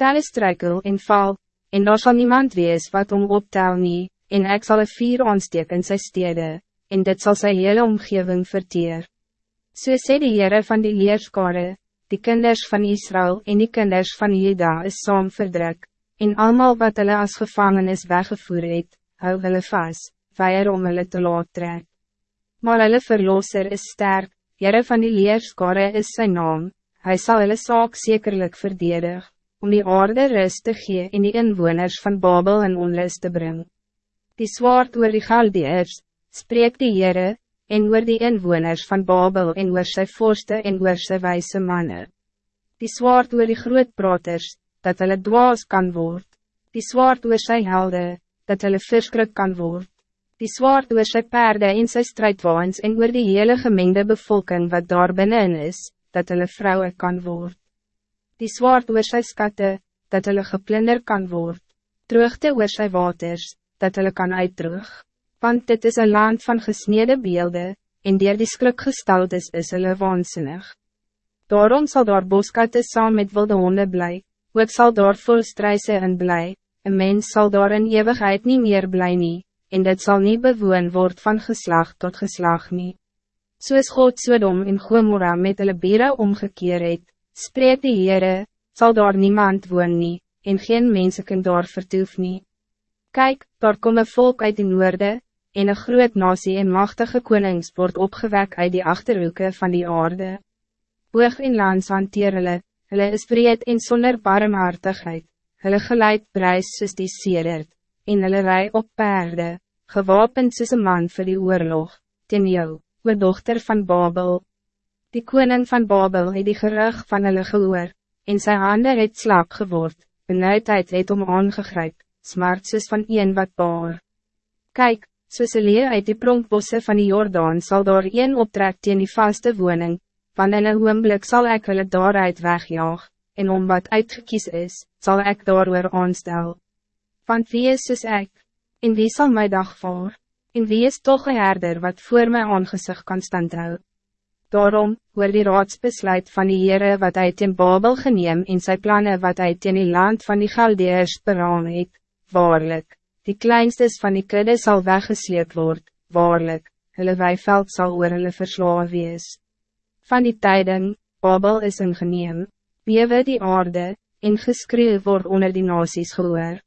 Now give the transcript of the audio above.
tel is struikel en val, en daar sal niemand wees wat om optel nie, en ek sal een vier aansteek in sy stede, en dit zal sy hele omgeving verteer. So sê die Heere van die leerskare, die kinders van Israël en die kinders van Juda is saam verdruk, en allemaal wat hulle as gevangenis weggevoer het, hou hulle vast, weier om hulle te laat trek. Maar hulle verlosser is sterk, Heere van die leerskare is zijn naam, hij zal hulle saak zekerlijk verdedig, om die aarde rust te gee en die inwoners van Babel en onrust te brengen. Die zwaard oor die Galdeers, spreek die Heere, en oor die inwoners van Babel en oor sy vorste en oor sy wijze mannen. Die zwaard oor die grootpraters, dat hulle dwaas kan word. Die zwaard oor sy helde, dat hulle verskrik kan word. Die zwaard oor sy perde en sy strijdwaans en oor die hele gemengde bevolking wat daar binnen is, dat hulle vrouwen kan word die zwaard oor sy skatte, dat hulle geplunder kan word, droogte oor sy waters, dat hulle kan uitdroog, want dit is een land van gesneden beelden, en dier die skrik gesteld is, is hulle waansinnig. Daarom zal daar boskatte saam met wilde honde bly, ook zal daar volstrijse in bly, een mens zal daar in eeuwigheid niet meer bly nie, en dit zal niet bewoon word van geslag tot geslag nie. Soos God Sodom en Gomorra met hulle bere omgekeer het, spreek die Heere, zal daar niemand woon nie, en geen mense kan daar vertoef nie. Kijk, daar kom een volk uit die noorde, en een groot nasie en machtige konings wordt opgewek uit die achterhoeken van die aarde. Boog en lands hanteer hulle, hulle is breed en sonder barmhartigheid, hulle geleid prijs soos die sedert, en hulle rij op perde, gewapend soos een man voor die oorlog, ten jou, oor dochter van Babel. Die koning van Babel het die gerug van hulle gehoor, en sy hande het slaap geword, benauwdheid het om aangegryp, smart soos van een wat baar. Kijk, soos een leer uit die pronkbosse van die Jordaan zal daar een optrek teen die vaste woning, van in een oomblik sal ek hulle daaruit wegjaag, en om wat uitgekies is, zal ik daar weer aanstel. Want wie is soos ek, en wie zal my dag voor, en wie is toch een herder wat voor my aangezicht kan standhouden? Daarom, hoor die raadsbesluit van die Heere wat hij ten Babel geneem en sy plannen wat hij ten die land van die Galdeers beraam het, waarlik, die kleinstes van die kudde zal weggesleept worden, waarlik, hulle weiveld sal oor hulle verslaan wees. Van die tijden, Babel is ingeneem, bewe die aarde, en geskreeuw word onder die nasies gehoor.